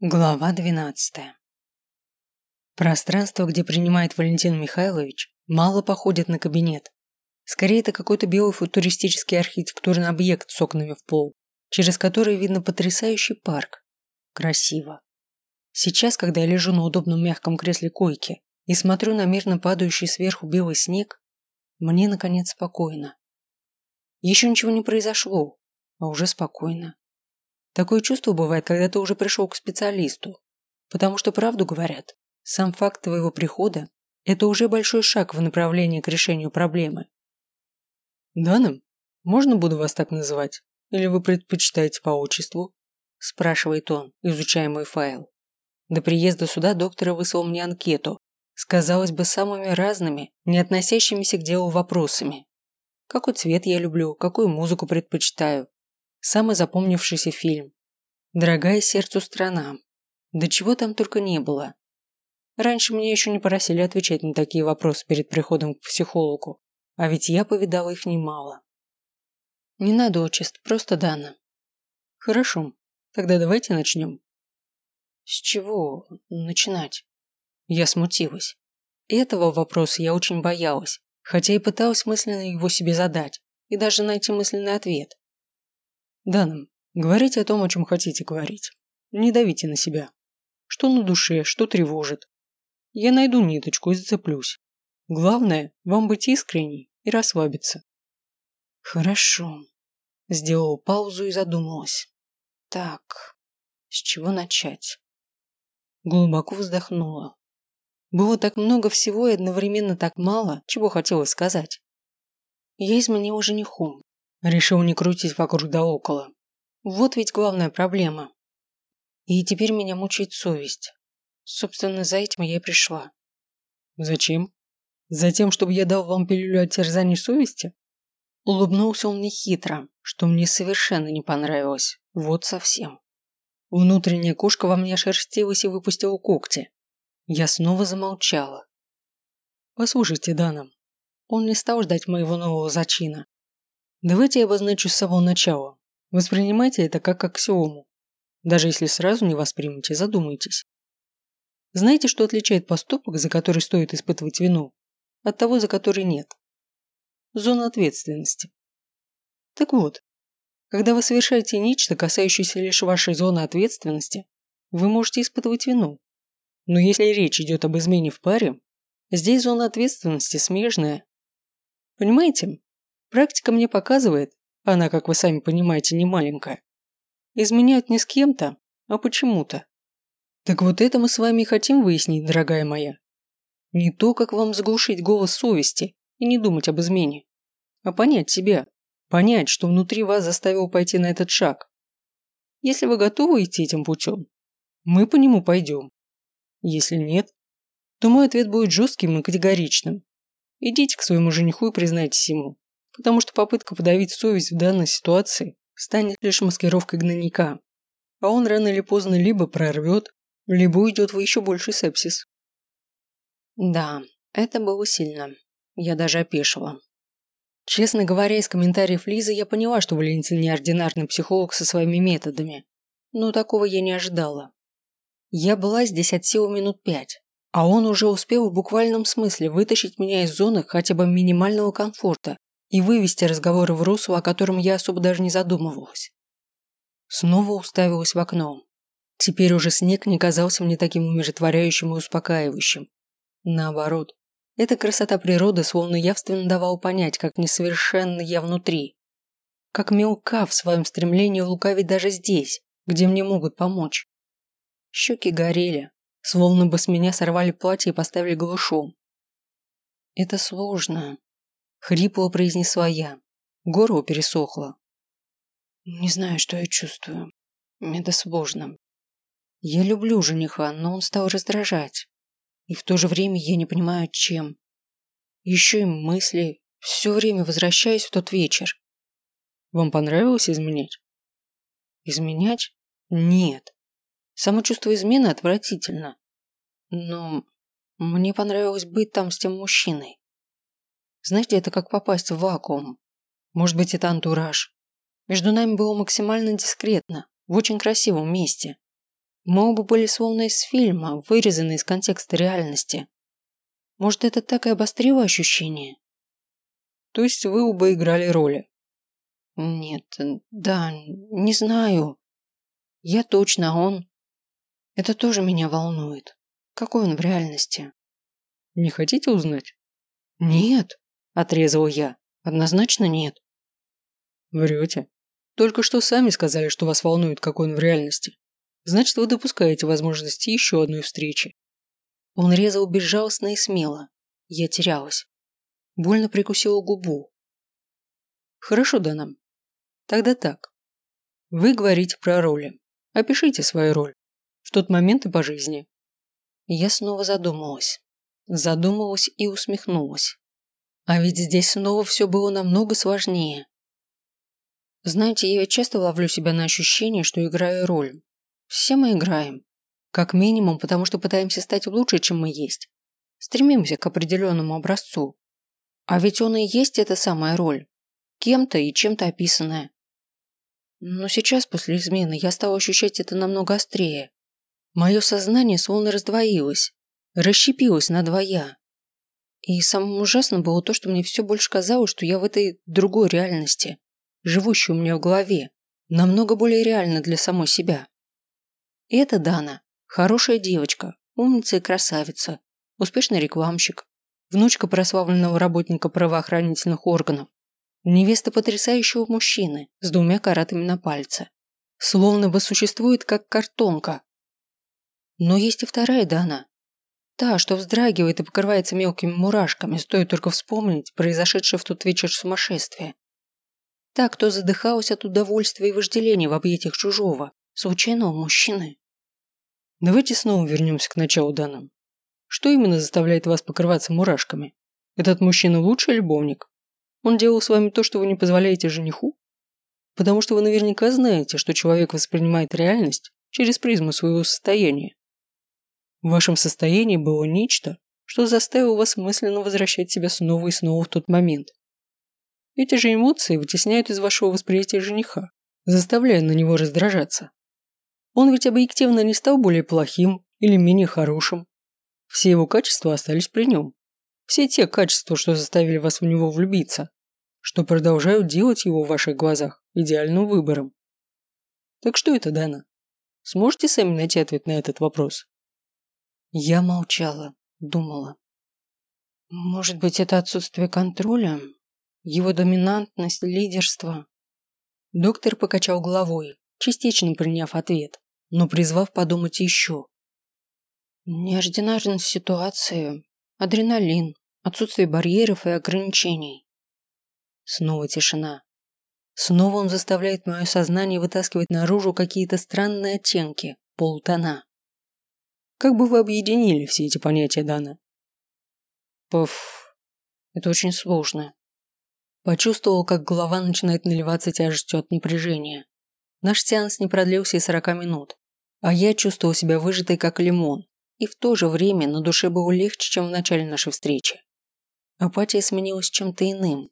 Глава 12. Пространство, где принимает Валентин Михайлович, мало походит на кабинет. Скорее, это какой-то белый футуристический архитектурный объект с окнами в пол, через который видно потрясающий парк. Красиво. Сейчас, когда я лежу на удобном мягком кресле койки и смотрю на мирно падающий сверху белый снег, мне, наконец, спокойно. Еще ничего не произошло, а уже спокойно. Такое чувство бывает, когда ты уже пришел к специалисту. Потому что правду говорят, сам факт твоего прихода – это уже большой шаг в направлении к решению проблемы. «Данным? Можно буду вас так называть? Или вы предпочитаете по отчеству?» – спрашивает он, изучая мой файл. До приезда сюда доктор выслал мне анкету с, казалось бы, самыми разными, не относящимися к делу вопросами. Какой цвет я люблю, какую музыку предпочитаю, Самый запомнившийся фильм. Дорогая сердцу страна. Да чего там только не было. Раньше меня еще не просили отвечать на такие вопросы перед приходом к психологу, а ведь я повидала их немало. Не надо отчеств, просто Дана. Хорошо, тогда давайте начнем. С чего начинать? Я смутилась. Этого вопроса я очень боялась, хотя и пыталась мысленно его себе задать и даже найти мысленный ответ. Данным, говорите о том, о чем хотите говорить. Не давите на себя. Что на душе, что тревожит. Я найду ниточку и зацеплюсь. Главное, вам быть искренней и расслабиться. Хорошо. Сделала паузу и задумалась. Так, с чего начать? Глубоко вздохнула. Было так много всего и одновременно так мало, чего хотелось сказать. Я изменила жениху, Решил не крутить вокруг да около. Вот ведь главная проблема. И теперь меня мучает совесть. Собственно, за этим я и пришла. Зачем? Затем, чтобы я дал вам пилюлю от терзаний совести? Улыбнулся он мне хитро, что мне совершенно не понравилось. Вот совсем. Внутренняя кошка во мне шерстилась и выпустила когти. Я снова замолчала. Послушайте, Дана, он не стал ждать моего нового зачина. Давайте я обозначу с самого начала. Воспринимайте это как аксиому. Даже если сразу не воспримете, задумайтесь. Знаете, что отличает поступок, за который стоит испытывать вину, от того, за который нет? Зона ответственности. Так вот, когда вы совершаете нечто, касающееся лишь вашей зоны ответственности, вы можете испытывать вину. Но если речь идет об измене в паре, здесь зона ответственности смежная. Понимаете? Практика мне показывает, она, как вы сами понимаете, не маленькая. Изменяют не с кем-то, а почему-то. Так вот это мы с вами и хотим выяснить, дорогая моя. Не то, как вам заглушить голос совести и не думать об измене, а понять себя, понять, что внутри вас заставил пойти на этот шаг. Если вы готовы идти этим путем, мы по нему пойдем. Если нет, то мой ответ будет жестким и категоричным. Идите к своему жениху и признайтесь ему, потому что попытка подавить совесть в данной ситуации станет лишь маскировкой гнойника, а он рано или поздно либо прорвет, либо уйдет в еще больший сепсис. Да, это было сильно. Я даже опешила. Честно говоря, из комментариев Лизы я поняла, что Валентин неординарный психолог со своими методами. Но такого я не ожидала. Я была здесь от силы минут пять, а он уже успел в буквальном смысле вытащить меня из зоны хотя бы минимального комфорта и вывести разговоры в русло, о котором я особо даже не задумывалась. Снова уставилась в окно. Теперь уже снег не казался мне таким умиротворяющим и успокаивающим. Наоборот, эта красота природы словно явственно давала понять, как несовершенно я внутри. Как мелка в своем стремлении лукавить даже здесь, где мне могут помочь. Щеки горели, словно бы с меня сорвали платье и поставили голышом. Это сложно, Хрипло произнесла я. Горло пересохло. Не знаю, что я чувствую. Это сложно. Я люблю жениха, но он стал раздражать. И в то же время я не понимаю, чем. Еще и мысли. Все время возвращаюсь в тот вечер. Вам понравилось изменять? Изменять? Нет. Само чувство измены отвратительно. Но мне понравилось быть там с тем мужчиной. Знаете, это как попасть в вакуум. Может быть, это антураж. Между нами было максимально дискретно, в очень красивом месте. Мы оба были словно из фильма, вырезаны из контекста реальности. Может, это так и обострило ощущение? То есть вы оба играли роли? Нет, да, не знаю. Я точно, а он... Это тоже меня волнует. Какой он в реальности? Не хотите узнать? Нет, отрезал я. Однозначно нет. Врете. Только что сами сказали, что вас волнует, какой он в реальности. Значит, вы допускаете возможности еще одной встречи. Он резал безжалостно и смело. Я терялась. Больно прикусила губу. Хорошо, Дана. Тогда так. Вы говорите про роли. Опишите свою роль. В тот момент и по жизни. Я снова задумалась. Задумалась и усмехнулась. А ведь здесь снова все было намного сложнее. Знаете, я часто ловлю себя на ощущение, что играю роль. Все мы играем. Как минимум, потому что пытаемся стать лучше, чем мы есть. Стремимся к определенному образцу. А ведь он и есть эта самая роль. Кем-то и чем-то описанная. Но сейчас, после измены, я стала ощущать это намного острее. Мое сознание словно раздвоилось, расщепилось на двоя. И самым ужасным было то, что мне все больше казалось, что я в этой другой реальности, живущей у меня в голове, намного более реально для самой себя. И это Дана, хорошая девочка, умница и красавица, успешный рекламщик, внучка прославленного работника правоохранительных органов, невеста потрясающего мужчины с двумя каратами на пальце. Словно бы существует как картонка. Но есть и вторая Дана. Та, что вздрагивает и покрывается мелкими мурашками, стоит только вспомнить произошедшее в тот вечер сумасшествие. Та, кто задыхалась от удовольствия и вожделения в объятиях чужого, случайного мужчины. Давайте снова вернемся к началу Дана. Что именно заставляет вас покрываться мурашками? Этот мужчина лучший любовник? Он делал с вами то, что вы не позволяете жениху? Потому что вы наверняка знаете, что человек воспринимает реальность через призму своего состояния. В вашем состоянии было нечто, что заставило вас мысленно возвращать себя снова и снова в тот момент. Эти же эмоции вытесняют из вашего восприятия жениха, заставляя на него раздражаться. Он ведь объективно не стал более плохим или менее хорошим, все его качества остались при нем. Все те качества, что заставили вас в него влюбиться, что продолжают делать его в ваших глазах идеальным выбором. Так что это, Дана? Сможете сами найти ответ на этот вопрос? Я молчала, думала. Может быть, это отсутствие контроля? Его доминантность, лидерство? Доктор покачал головой, частично приняв ответ, но призвав подумать еще. Неординарность ситуации, адреналин, отсутствие барьеров и ограничений. Снова тишина. Снова он заставляет мое сознание вытаскивать наружу какие-то странные оттенки, полутона. Как бы вы объединили все эти понятия, Дана? Пф, это очень сложно. Почувствовал, как голова начинает наливаться тяжестью от напряжения. Наш сеанс не продлился и сорока минут, а я чувствовал себя выжатой, как лимон, и в то же время на душе было легче, чем в начале нашей встречи. Апатия сменилась чем-то иным.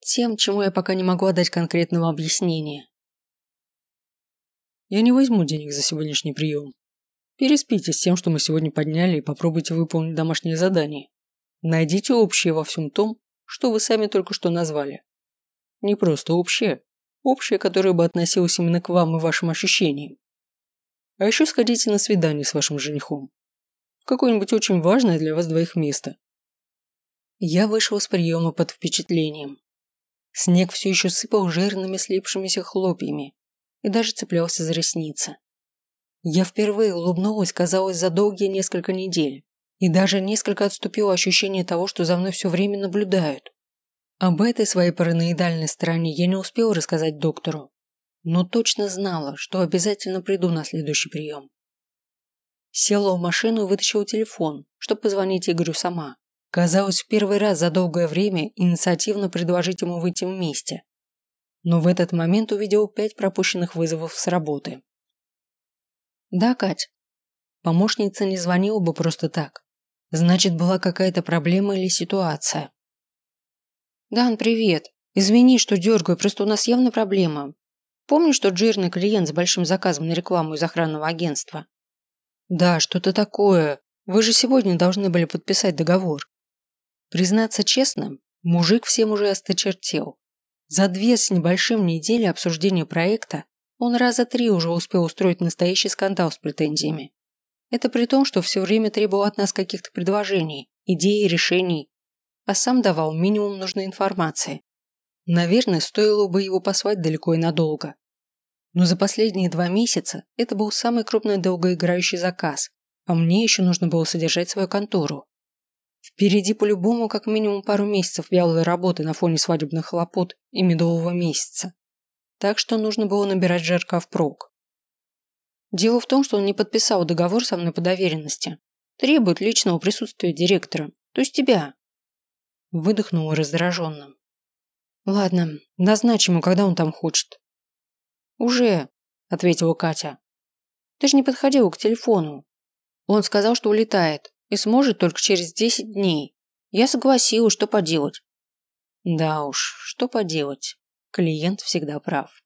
Тем, чему я пока не могу дать конкретного объяснения. Я не возьму денег за сегодняшний прием. Переспите с тем, что мы сегодня подняли, и попробуйте выполнить домашнее задание. Найдите общее во всем том, что вы сами только что назвали. Не просто общее, общее, которое бы относилось именно к вам и вашим ощущениям. А еще сходите на свидание с вашим женихом какое-нибудь очень важное для вас двоих место. Я вышел с приема под впечатлением. Снег все еще сыпал жирными слипшимися хлопьями и даже цеплялся за ресницы. Я впервые улыбнулась, казалось, за долгие несколько недель, и даже несколько отступило ощущение того, что за мной все время наблюдают. Об этой своей параноидальной стороне я не успела рассказать доктору, но точно знала, что обязательно приду на следующий прием. Села в машину и вытащила телефон, чтобы позвонить Игорю сама. Казалось, в первый раз за долгое время инициативно предложить ему выйти вместе. Но в этот момент увидела пять пропущенных вызовов с работы. «Да, Кать». Помощница не звонила бы просто так. Значит, была какая-то проблема или ситуация. «Дан, привет. Извини, что дергаю, просто у нас явно проблема. Помнишь тот жирный клиент с большим заказом на рекламу из охранного агентства? Да, что-то такое. Вы же сегодня должны были подписать договор. Признаться честно, мужик всем уже осточертел. За две с небольшим недели обсуждения проекта он раза три уже успел устроить настоящий скандал с претензиями. Это при том, что все время требовал от нас каких-то предложений, идей и решений, а сам давал минимум нужной информации. Наверное, стоило бы его послать далеко и надолго. Но за последние два месяца это был самый крупный долгоиграющий заказ, а мне еще нужно было содержать свою контору. Впереди по-любому как минимум пару месяцев вялой работы на фоне свадебных хлопот и медового месяца. Так что нужно было набирать жарко впрок. Дело в том, что он не подписал договор со мной по доверенности. Требует личного присутствия директора, то есть тебя. Выдохнула раздраженно. Ладно, назначим ему, когда он там хочет. Уже, ответила Катя. Ты же не подходила к телефону. Он сказал, что улетает и сможет только через 10 дней. Я согласилась, что поделать. Да уж, что поделать. Клиент всегда прав.